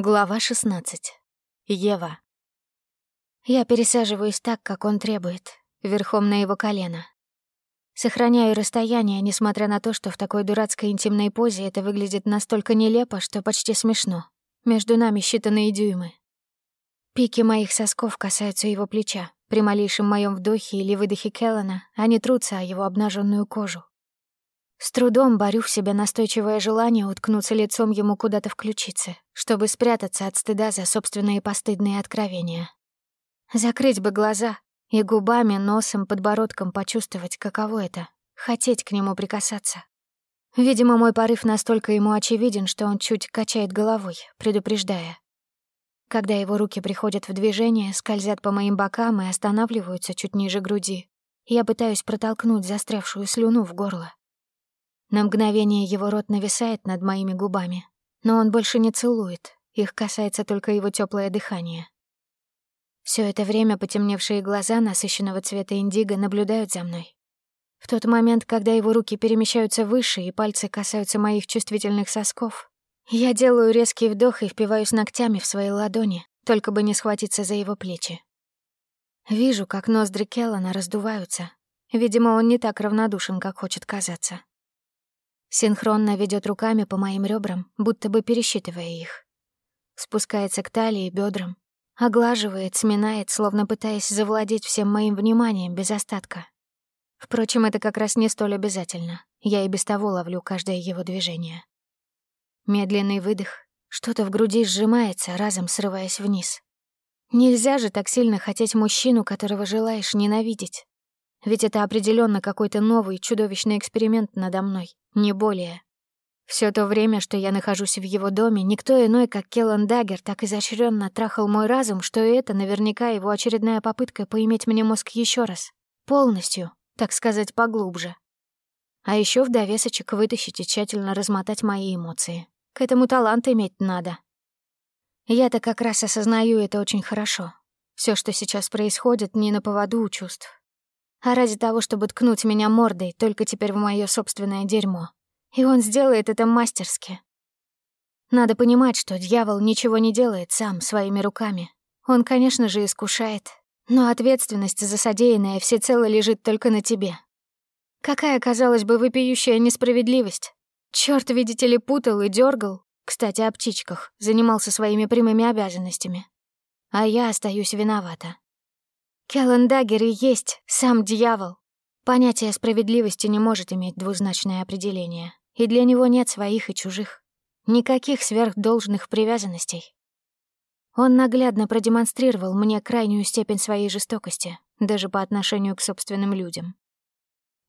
Глава 16. Ева. Я пересаживаюсь так, как он требует, верхом на его колено. Сохраняю расстояние, несмотря на то, что в такой дурацкой интимной позе это выглядит настолько нелепо, что почти смешно. Между нами считанные дюймы. Пики моих сосков касаются его плеча. При малейшем моем вдохе или выдохе Келлана они трутся о его обнаженную кожу. С трудом борю в себе настойчивое желание уткнуться лицом ему куда-то в ключицы, чтобы спрятаться от стыда за собственные постыдные откровения. Закрыть бы глаза и губами, носом, подбородком почувствовать, каково это — хотеть к нему прикасаться. Видимо, мой порыв настолько ему очевиден, что он чуть качает головой, предупреждая. Когда его руки приходят в движение, скользят по моим бокам и останавливаются чуть ниже груди, я пытаюсь протолкнуть застрявшую слюну в горло. На мгновение его рот нависает над моими губами, но он больше не целует, их касается только его теплое дыхание. Все это время потемневшие глаза насыщенного цвета индиго наблюдают за мной. В тот момент, когда его руки перемещаются выше и пальцы касаются моих чувствительных сосков, я делаю резкий вдох и впиваюсь ногтями в свои ладони, только бы не схватиться за его плечи. Вижу, как ноздри Келлана раздуваются. Видимо, он не так равнодушен, как хочет казаться. Синхронно ведет руками по моим ребрам, будто бы пересчитывая их. Спускается к талии бедрам, оглаживает, сминает, словно пытаясь завладеть всем моим вниманием без остатка. Впрочем, это как раз не столь обязательно. Я и без того ловлю каждое его движение. Медленный выдох. Что-то в груди сжимается, разом срываясь вниз. Нельзя же так сильно хотеть мужчину, которого желаешь ненавидеть. Ведь это определенно какой-то новый чудовищный эксперимент надо мной, не более. Все то время, что я нахожусь в его доме, никто иной, как Келлан Даггер, так изощренно трахал мой разум, что это наверняка его очередная попытка поиметь мне мозг еще раз. Полностью, так сказать, поглубже. А еще в довесочек вытащить и тщательно размотать мои эмоции. К этому талант иметь надо. Я-то как раз осознаю это очень хорошо. Все, что сейчас происходит, не на поводу у чувств а ради того, чтобы ткнуть меня мордой только теперь в моё собственное дерьмо. И он сделает это мастерски. Надо понимать, что дьявол ничего не делает сам, своими руками. Он, конечно же, искушает, но ответственность за содеянное всецело лежит только на тебе. Какая, казалось бы, вопиющая несправедливость. Чёрт, видите ли, путал и дёргал, кстати, о птичках, занимался своими прямыми обязанностями. А я остаюсь виновата. Келлен Даггер и есть сам дьявол. Понятие справедливости не может иметь двузначное определение, и для него нет своих и чужих. Никаких сверхдолжных привязанностей. Он наглядно продемонстрировал мне крайнюю степень своей жестокости, даже по отношению к собственным людям.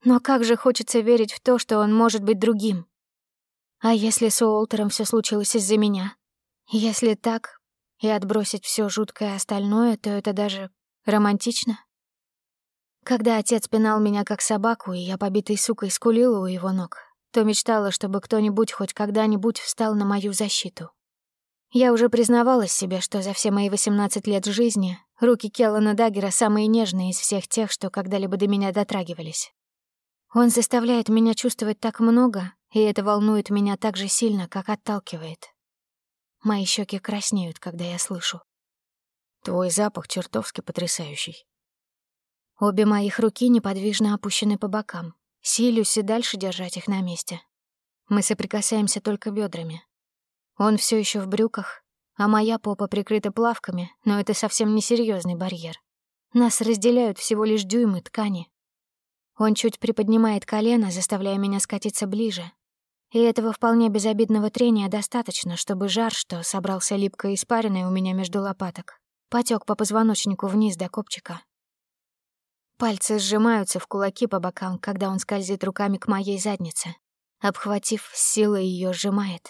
Но как же хочется верить в то, что он может быть другим. А если с Уолтером все случилось из-за меня? Если так, и отбросить все жуткое остальное, то это даже Романтично? Когда отец пинал меня как собаку, и я побитой сукой скулила у его ног, то мечтала, чтобы кто-нибудь хоть когда-нибудь встал на мою защиту. Я уже признавалась себе, что за все мои 18 лет жизни руки Келлана Даггера самые нежные из всех тех, что когда-либо до меня дотрагивались. Он заставляет меня чувствовать так много, и это волнует меня так же сильно, как отталкивает. Мои щеки краснеют, когда я слышу. Твой запах чертовски потрясающий. Обе моих руки неподвижно опущены по бокам. Силюсь и дальше держать их на месте. Мы соприкасаемся только бедрами. Он все еще в брюках, а моя попа прикрыта плавками, но это совсем не серьезный барьер. Нас разделяют всего лишь дюймы ткани. Он чуть приподнимает колено, заставляя меня скатиться ближе. И этого вполне безобидного трения достаточно, чтобы жар, что собрался липко испаренный у меня между лопаток, потек по позвоночнику вниз до копчика. Пальцы сжимаются в кулаки по бокам, когда он скользит руками к моей заднице. Обхватив, силой ее сжимает.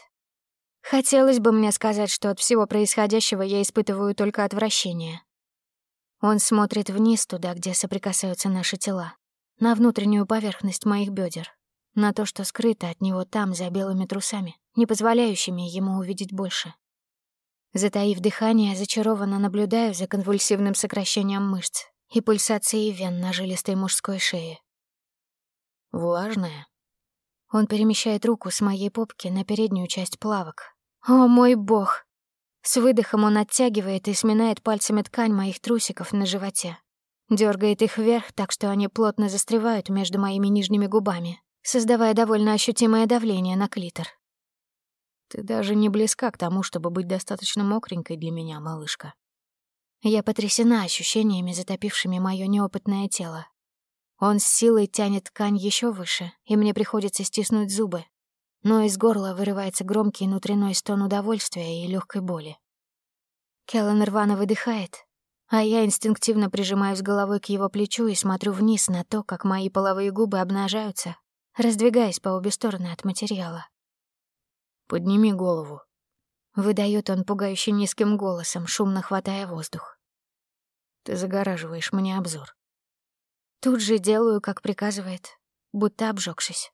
Хотелось бы мне сказать, что от всего происходящего я испытываю только отвращение. Он смотрит вниз туда, где соприкасаются наши тела, на внутреннюю поверхность моих бедер, на то, что скрыто от него там, за белыми трусами, не позволяющими ему увидеть больше. Затаив дыхание, зачарованно наблюдаю за конвульсивным сокращением мышц и пульсацией вен на жилистой мужской шее. «Влажная?» Он перемещает руку с моей попки на переднюю часть плавок. «О, мой бог!» С выдохом он оттягивает и сминает пальцами ткань моих трусиков на животе. Дёргает их вверх, так что они плотно застревают между моими нижними губами, создавая довольно ощутимое давление на клитор. Ты даже не близка к тому, чтобы быть достаточно мокренькой для меня, малышка. Я потрясена ощущениями, затопившими моё неопытное тело. Он с силой тянет ткань ещё выше, и мне приходится стиснуть зубы. Но из горла вырывается громкий внутренний стон удовольствия и лёгкой боли. Келлен рвано выдыхает, а я инстинктивно прижимаюсь головой к его плечу и смотрю вниз на то, как мои половые губы обнажаются, раздвигаясь по обе стороны от материала. «Подними голову», — выдает он пугающе низким голосом, шумно хватая воздух. «Ты загораживаешь мне обзор». Тут же делаю, как приказывает, будто обжегшись.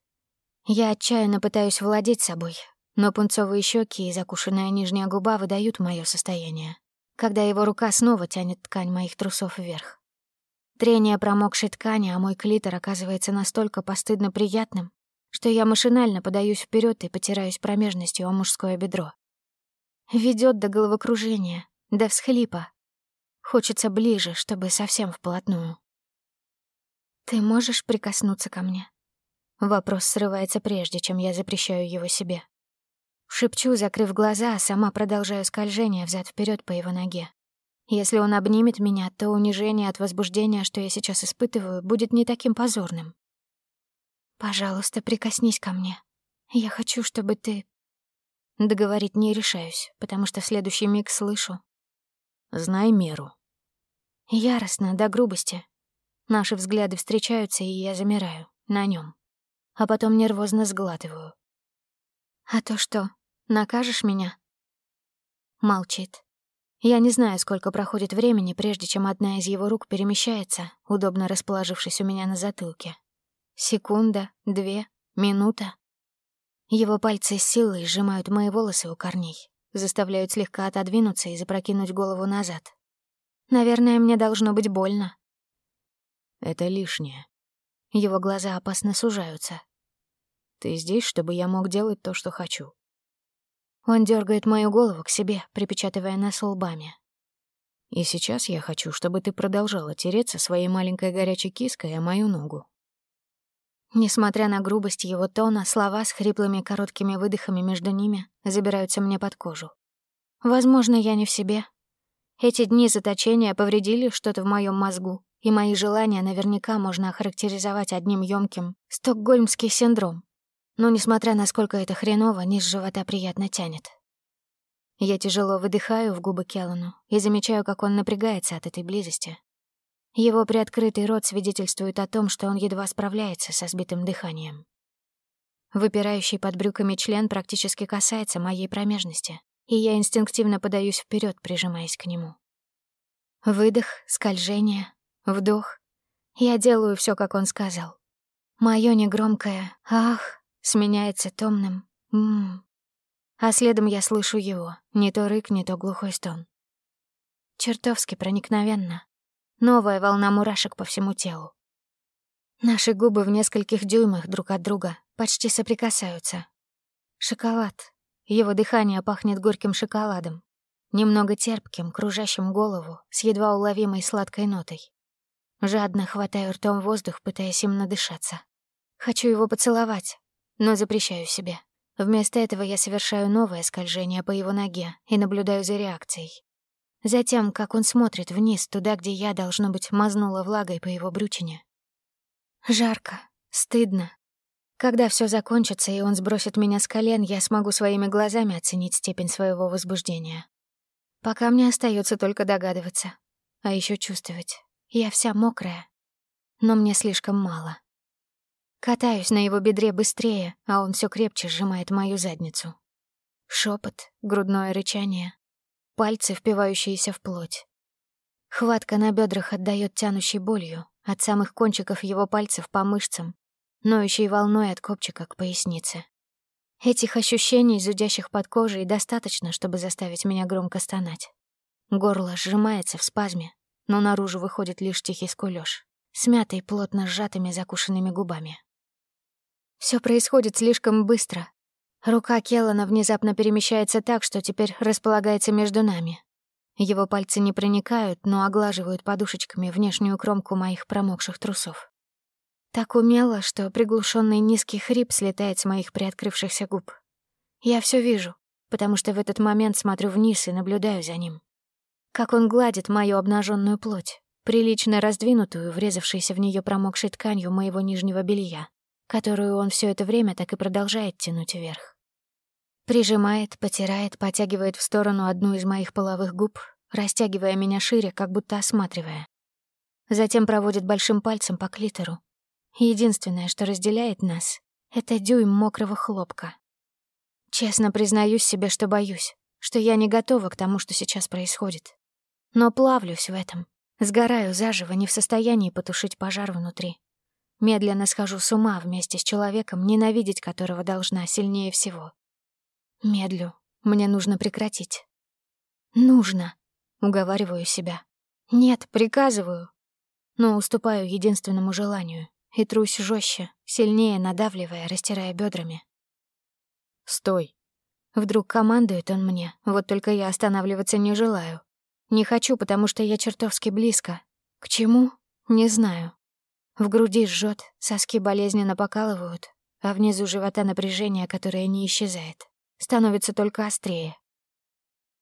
Я отчаянно пытаюсь владеть собой, но пунцовые щеки и закушенная нижняя губа выдают мое состояние когда его рука снова тянет ткань моих трусов вверх. Трение промокшей ткани, а мой клитор оказывается настолько постыдно приятным, что я машинально подаюсь вперед и потираюсь промежностью о мужское бедро. Ведет до головокружения, до всхлипа. Хочется ближе, чтобы совсем вплотную. «Ты можешь прикоснуться ко мне?» Вопрос срывается прежде, чем я запрещаю его себе. Шепчу, закрыв глаза, а сама продолжаю скольжение взад вперед по его ноге. Если он обнимет меня, то унижение от возбуждения, что я сейчас испытываю, будет не таким позорным. «Пожалуйста, прикоснись ко мне. Я хочу, чтобы ты...» Договорить не решаюсь, потому что в следующий миг слышу. «Знай меру». Яростно, до грубости. Наши взгляды встречаются, и я замираю на нем, А потом нервозно сглатываю. «А то что, накажешь меня?» Молчит. Я не знаю, сколько проходит времени, прежде чем одна из его рук перемещается, удобно расположившись у меня на затылке. Секунда, две, минута. Его пальцы силой сжимают мои волосы у корней, заставляют слегка отодвинуться и запрокинуть голову назад. Наверное, мне должно быть больно. Это лишнее. Его глаза опасно сужаются, ты здесь, чтобы я мог делать то, что хочу. Он дергает мою голову к себе, припечатывая нас лбами. И сейчас я хочу, чтобы ты продолжала тереться своей маленькой горячей киской о мою ногу. Несмотря на грубость его тона, слова с хриплыми короткими выдохами между ними забираются мне под кожу. Возможно, я не в себе. Эти дни заточения повредили что-то в моем мозгу, и мои желания наверняка можно охарактеризовать одним ёмким «стокгольмский синдром», но, несмотря на сколько это хреново, низ живота приятно тянет. Я тяжело выдыхаю в губы Келлану и замечаю, как он напрягается от этой близости. Его приоткрытый рот свидетельствует о том, что он едва справляется со сбитым дыханием. Выпирающий под брюками член практически касается моей промежности, и я инстинктивно подаюсь вперед, прижимаясь к нему. Выдох, скольжение, вдох. Я делаю все, как он сказал. Моё негромкое «ах» сменяется томным «ммм». А следом я слышу его, не то рык, не то глухой стон. Чертовски проникновенно. Новая волна мурашек по всему телу. Наши губы в нескольких дюймах друг от друга почти соприкасаются. Шоколад. Его дыхание пахнет горьким шоколадом. Немного терпким, кружащим голову, с едва уловимой сладкой нотой. Жадно хватаю ртом воздух, пытаясь им надышаться. Хочу его поцеловать, но запрещаю себе. Вместо этого я совершаю новое скольжение по его ноге и наблюдаю за реакцией. Затем, как он смотрит вниз, туда, где я, должно быть, мазнула влагой по его брючине. Жарко, стыдно. Когда все закончится, и он сбросит меня с колен, я смогу своими глазами оценить степень своего возбуждения. Пока мне остается только догадываться, а еще чувствовать. Я вся мокрая, но мне слишком мало. Катаюсь на его бедре быстрее, а он все крепче сжимает мою задницу. Шепот, грудное рычание, пальцы, впивающиеся в плоть. Хватка на бедрах отдает тянущей болью, от самых кончиков его пальцев по мышцам, ноющей волной от копчика к пояснице. Этих ощущений, зудящих под кожей, достаточно, чтобы заставить меня громко стонать. Горло сжимается в спазме, но наружу выходит лишь тихий скулёж, смятый плотно сжатыми закушенными губами. Все происходит слишком быстро. Рука Келлана внезапно перемещается так, что теперь располагается между нами. Его пальцы не проникают, но оглаживают подушечками внешнюю кромку моих промокших трусов. Так умело, что приглушенный низкий хрип слетает с моих приоткрывшихся губ. Я все вижу, потому что в этот момент смотрю вниз и наблюдаю за ним. Как он гладит мою обнаженную плоть, прилично раздвинутую, врезавшейся в нее промокшей тканью моего нижнего белья, которую он все это время так и продолжает тянуть вверх. Прижимает, потирает, потягивает в сторону одну из моих половых губ, растягивая меня шире, как будто осматривая. Затем проводит большим пальцем по клитору. Единственное, что разделяет нас, — это дюйм мокрого хлопка. Честно признаюсь себе, что боюсь, что я не готова к тому, что сейчас происходит. Но плавлюсь в этом, сгораю заживо, не в состоянии потушить пожар внутри. Медленно схожу с ума вместе с человеком, ненавидеть которого должна сильнее всего. Медлю. Мне нужно прекратить. Нужно. Уговариваю себя. Нет, приказываю. Но уступаю единственному желанию и трусь жестче, сильнее надавливая, растирая бедрами. «Стой!» Вдруг командует он мне, вот только я останавливаться не желаю. Не хочу, потому что я чертовски близко. К чему? Не знаю. В груди жжет, соски болезненно покалывают, а внизу живота напряжение, которое не исчезает становится только острее.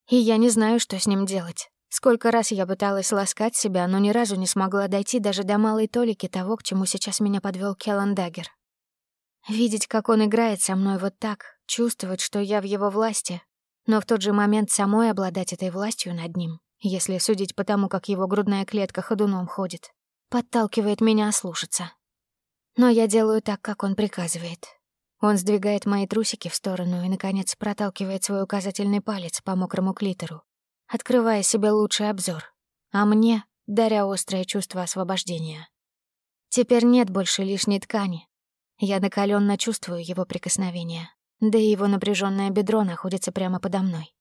И я не знаю, что с ним делать. Сколько раз я пыталась ласкать себя, но ни разу не смогла дойти даже до малой толики того, к чему сейчас меня подвел Келлан Даггер. Видеть, как он играет со мной вот так, чувствовать, что я в его власти, но в тот же момент самой обладать этой властью над ним, если судить по тому, как его грудная клетка ходуном ходит, подталкивает меня ослушаться. Но я делаю так, как он приказывает, он сдвигает мои трусики в сторону и, наконец, проталкивает свой указательный палец по мокрому клитору, открывая себе лучший обзор, а мне даря острое чувство освобождения. Теперь нет больше лишней ткани. Я накаленно чувствую его прикосновение, да и его напряженное бедро находится прямо подо мной.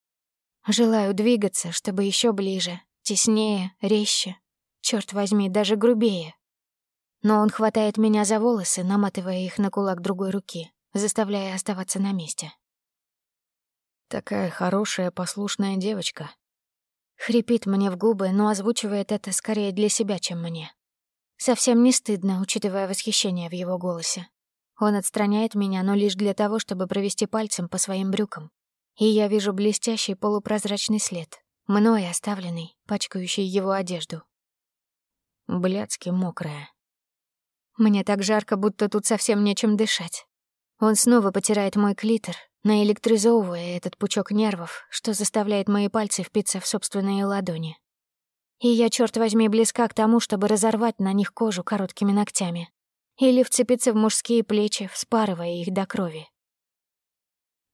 Желаю двигаться, чтобы еще ближе, теснее, резче, черт возьми, даже грубее. Но он хватает меня за волосы, наматывая их на кулак другой руки, заставляя оставаться на месте. «Такая хорошая, послушная девочка». Хрипит мне в губы, но озвучивает это скорее для себя, чем мне. Совсем не стыдно, учитывая восхищение в его голосе. Он отстраняет меня, но лишь для того, чтобы провести пальцем по своим брюкам. И я вижу блестящий полупрозрачный след, мной оставленный, пачкающий его одежду. Блядски мокрая. Мне так жарко, будто тут совсем нечем дышать. Он снова потирает мой клитор, наэлектризовывая этот пучок нервов, что заставляет мои пальцы впиться в собственные ладони. И я, черт возьми, близка к тому, чтобы разорвать на них кожу короткими ногтями. Или вцепиться в мужские плечи, вспарывая их до крови.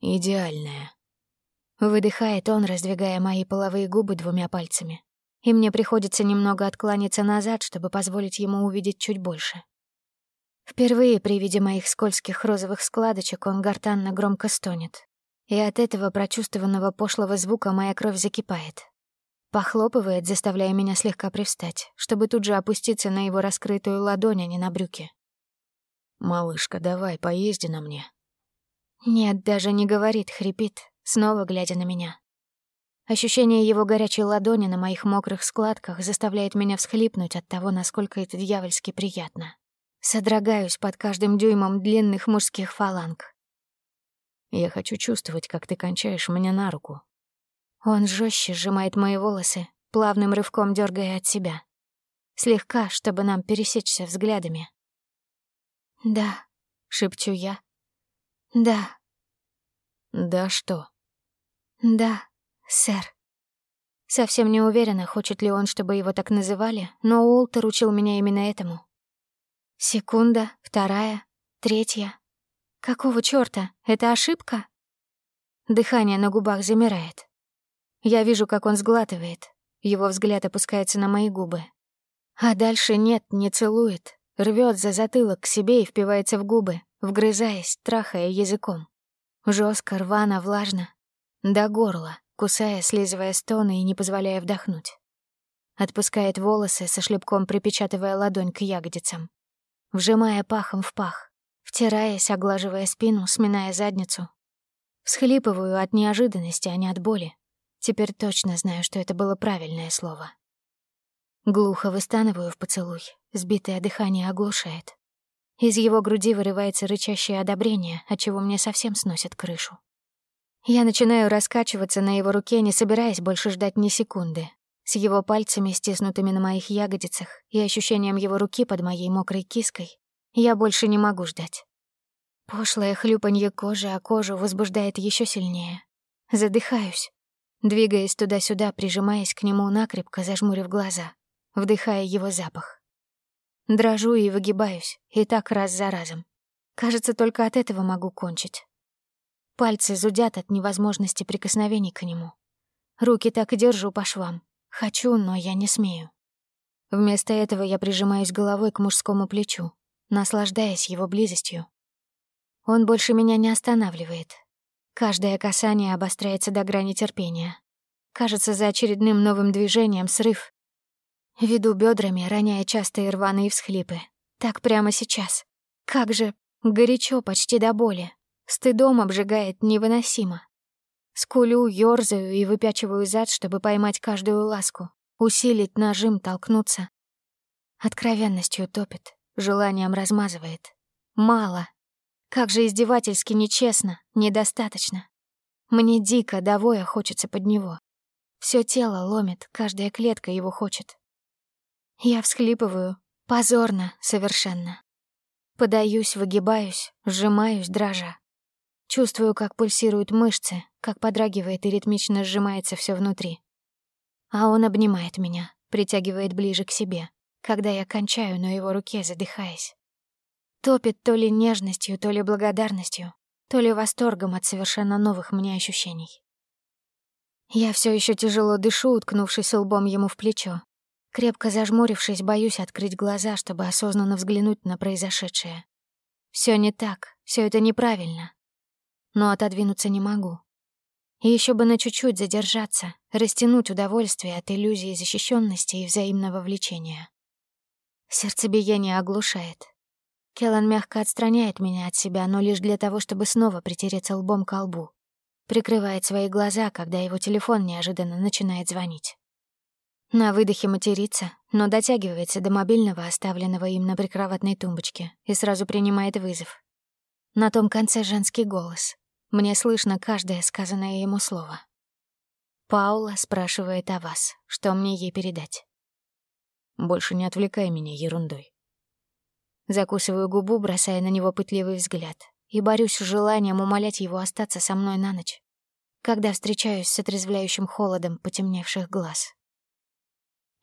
«Идеальная», — выдыхает он, раздвигая мои половые губы двумя пальцами. И мне приходится немного отклониться назад, чтобы позволить ему увидеть чуть больше. Впервые при виде моих скользких розовых складочек он гортанно громко стонет. И от этого прочувствованного пошлого звука моя кровь закипает. Похлопывает, заставляя меня слегка привстать, чтобы тут же опуститься на его раскрытую ладонь, а не на брюки. «Малышка, давай, поезди на мне». Нет, даже не говорит, хрипит, снова глядя на меня. Ощущение его горячей ладони на моих мокрых складках заставляет меня всхлипнуть от того, насколько это дьявольски приятно. Содрогаюсь под каждым дюймом длинных мужских фаланг. Я хочу чувствовать, как ты кончаешь меня на руку. Он жестче сжимает мои волосы, плавным рывком дергая от себя. Слегка, чтобы нам пересечься взглядами. «Да», — шепчу я. «Да». «Да что?» «Да, сэр». Совсем не уверена, хочет ли он, чтобы его так называли, но Уолтер учил меня именно этому. Секунда, вторая, третья. Какого чёрта? Это ошибка? Дыхание на губах замирает. Я вижу, как он сглатывает. Его взгляд опускается на мои губы. А дальше нет, не целует. Рвёт за затылок к себе и впивается в губы, вгрызаясь, трахая языком. Жёстко, рвано, влажно. До горла, кусая, слизывая стоны и не позволяя вдохнуть. Отпускает волосы, со шлепком припечатывая ладонь к ягодицам вжимая пахом в пах, втираясь, оглаживая спину, сминая задницу. Всхлипываю от неожиданности, а не от боли. Теперь точно знаю, что это было правильное слово. Глухо выстанываю в поцелуй, сбитое дыхание оглушает. Из его груди вырывается рычащее одобрение, отчего мне совсем сносит крышу. Я начинаю раскачиваться на его руке, не собираясь больше ждать ни секунды. С его пальцами, стиснутыми на моих ягодицах, и ощущением его руки под моей мокрой киской, я больше не могу ждать. Пошлое хлюпанье кожи о кожу возбуждает еще сильнее. Задыхаюсь, двигаясь туда-сюда, прижимаясь к нему накрепко, зажмурив глаза, вдыхая его запах. Дрожу и выгибаюсь, и так раз за разом. Кажется, только от этого могу кончить. Пальцы зудят от невозможности прикосновений к нему. Руки так и держу по швам. Хочу, но я не смею. Вместо этого я прижимаюсь головой к мужскому плечу, наслаждаясь его близостью. Он больше меня не останавливает. Каждое касание обостряется до грани терпения. Кажется, за очередным новым движением срыв. Веду бедрами, роняя частые рваные всхлипы. Так прямо сейчас. Как же горячо почти до боли. Стыдом обжигает невыносимо. Скулю, ёрзаю и выпячиваю зад, чтобы поймать каждую ласку, усилить нажим, толкнуться. Откровенностью топит, желанием размазывает. Мало. Как же издевательски нечестно, недостаточно. Мне дико, довоя хочется под него. Всё тело ломит, каждая клетка его хочет. Я всхлипываю, позорно, совершенно. Подаюсь, выгибаюсь, сжимаюсь, дрожа. Чувствую, как пульсируют мышцы, как подрагивает и ритмично сжимается все внутри. А он обнимает меня, притягивает ближе к себе, когда я кончаю на его руке, задыхаясь. Топит то ли нежностью, то ли благодарностью, то ли восторгом от совершенно новых мне ощущений. Я все еще тяжело дышу, уткнувшись лбом ему в плечо. Крепко зажмурившись, боюсь открыть глаза, чтобы осознанно взглянуть на произошедшее. Все не так, все это неправильно но отодвинуться не могу. И еще бы на чуть-чуть задержаться, растянуть удовольствие от иллюзии защищенности и взаимного влечения. Сердцебиение оглушает. Келлан мягко отстраняет меня от себя, но лишь для того, чтобы снова притереться лбом к лбу. Прикрывает свои глаза, когда его телефон неожиданно начинает звонить. На выдохе матерится, но дотягивается до мобильного, оставленного им на прикроватной тумбочке, и сразу принимает вызов. На том конце женский голос. Мне слышно каждое сказанное ему слово. Паула спрашивает о вас, что мне ей передать. Больше не отвлекай меня ерундой. Закусываю губу, бросая на него пытливый взгляд, и борюсь с желанием умолять его остаться со мной на ночь, когда встречаюсь с отрезвляющим холодом потемневших глаз.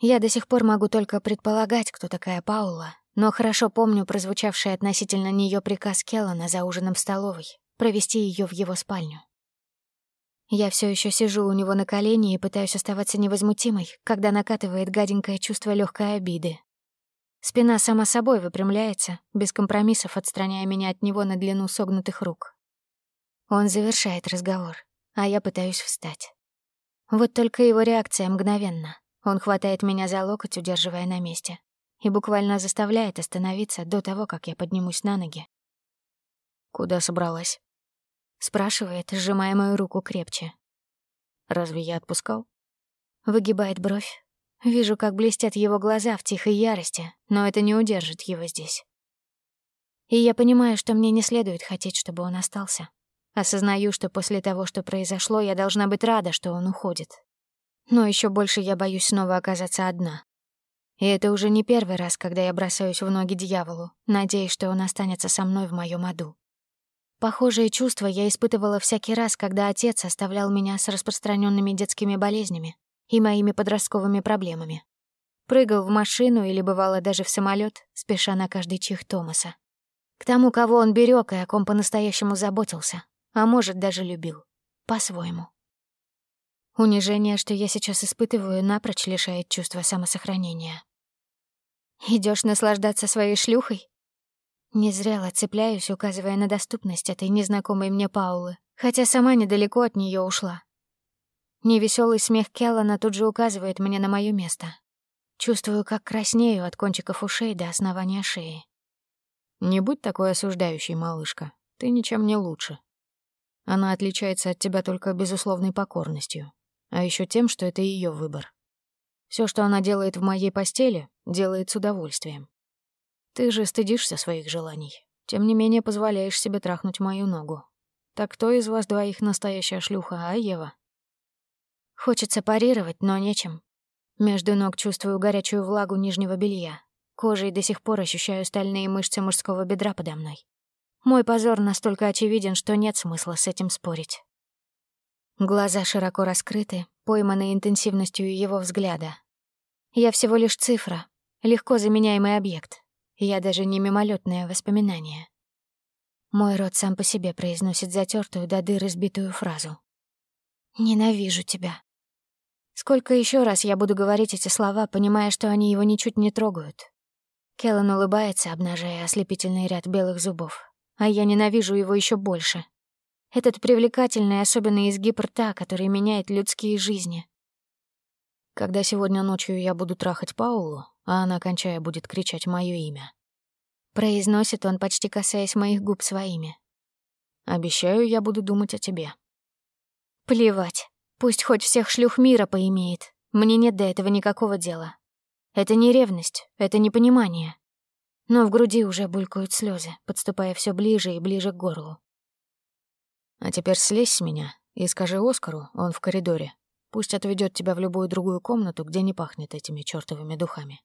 Я до сих пор могу только предполагать, кто такая Паула, но хорошо помню прозвучавший относительно нее приказ Келлана за ужином в столовой провести ее в его спальню. Я все еще сижу у него на колене и пытаюсь оставаться невозмутимой, когда накатывает гаденькое чувство легкой обиды. Спина сама собой выпрямляется, без компромиссов отстраняя меня от него на длину согнутых рук. Он завершает разговор, а я пытаюсь встать. Вот только его реакция мгновенна. Он хватает меня за локоть, удерживая на месте, и буквально заставляет остановиться до того, как я поднимусь на ноги. «Куда собралась?» Спрашивает, сжимая мою руку крепче. «Разве я отпускал?» Выгибает бровь. Вижу, как блестят его глаза в тихой ярости, но это не удержит его здесь. И я понимаю, что мне не следует хотеть, чтобы он остался. Осознаю, что после того, что произошло, я должна быть рада, что он уходит. Но еще больше я боюсь снова оказаться одна. И это уже не первый раз, когда я бросаюсь в ноги дьяволу, надеясь, что он останется со мной в моем аду. Похожие чувства я испытывала всякий раз, когда отец оставлял меня с распространенными детскими болезнями и моими подростковыми проблемами. Прыгал в машину или, бывало, даже в самолет, спеша на каждый чих Томаса. К тому, кого он берег и о ком по-настоящему заботился, а может, даже любил. По-своему. Унижение, что я сейчас испытываю, напрочь лишает чувства самосохранения. Идешь наслаждаться своей шлюхой?» Незрело цепляюсь, указывая на доступность этой незнакомой мне Паулы, хотя сама недалеко от нее ушла. Невеселый смех Келлана тут же указывает мне на моё место. Чувствую, как краснею от кончиков ушей до основания шеи. «Не будь такой осуждающей, малышка. Ты ничем не лучше». Она отличается от тебя только безусловной покорностью, а еще тем, что это ее выбор. Все, что она делает в моей постели, делает с удовольствием. Ты же стыдишься своих желаний, тем не менее позволяешь себе трахнуть мою ногу. Так кто из вас двоих настоящая шлюха, а Ева? Хочется парировать, но нечем. Между ног чувствую горячую влагу нижнего белья. Кожей до сих пор ощущаю стальные мышцы мужского бедра подо мной. Мой позор настолько очевиден, что нет смысла с этим спорить. Глаза широко раскрыты, пойманные интенсивностью его взгляда. Я всего лишь цифра, легко заменяемый объект. Я даже не мимолетное воспоминание. Мой рот сам по себе произносит затертую до дыры сбитую фразу. «Ненавижу тебя». Сколько еще раз я буду говорить эти слова, понимая, что они его ничуть не трогают? Келлан улыбается, обнажая ослепительный ряд белых зубов. А я ненавижу его еще больше. Этот привлекательный особенный изгиб рта, который меняет людские жизни. Когда сегодня ночью я буду трахать Паулу, а она, кончая, будет кричать мое имя. Произносит он, почти касаясь моих губ своими. Обещаю, я буду думать о тебе. Плевать. Пусть хоть всех шлюх мира поимеет. Мне нет до этого никакого дела. Это не ревность, это не понимание. Но в груди уже булькают слезы, подступая все ближе и ближе к горлу. А теперь слезь с меня и скажи Оскару, он в коридоре. Пусть отведет тебя в любую другую комнату, где не пахнет этими чёртовыми духами.